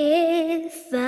If I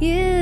You.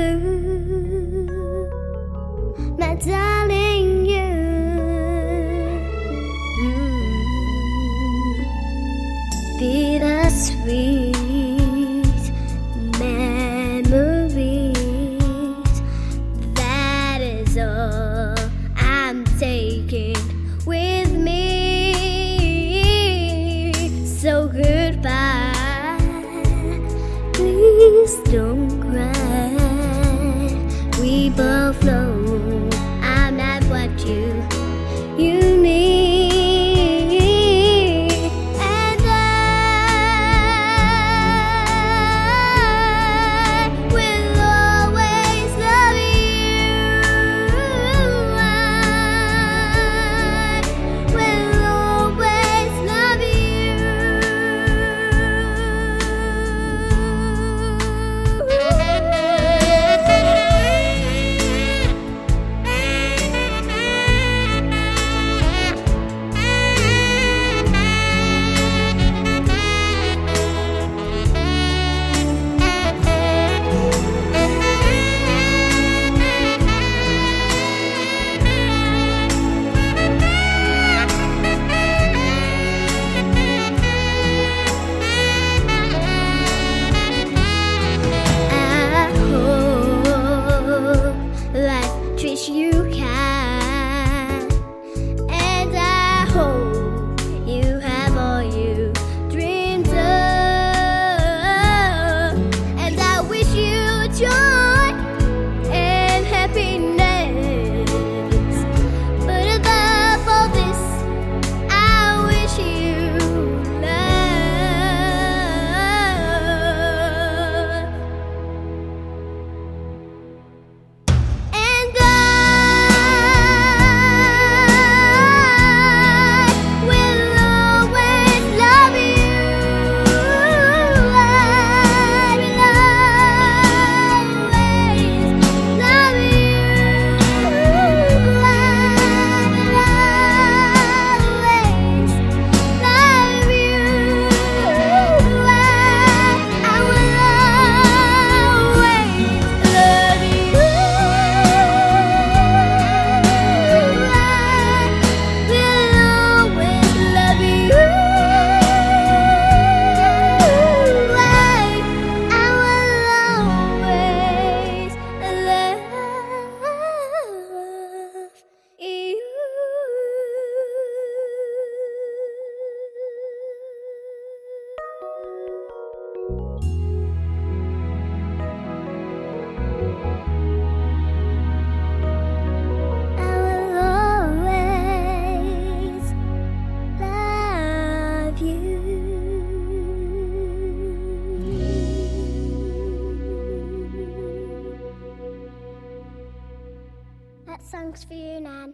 绝 songs for you, Nan.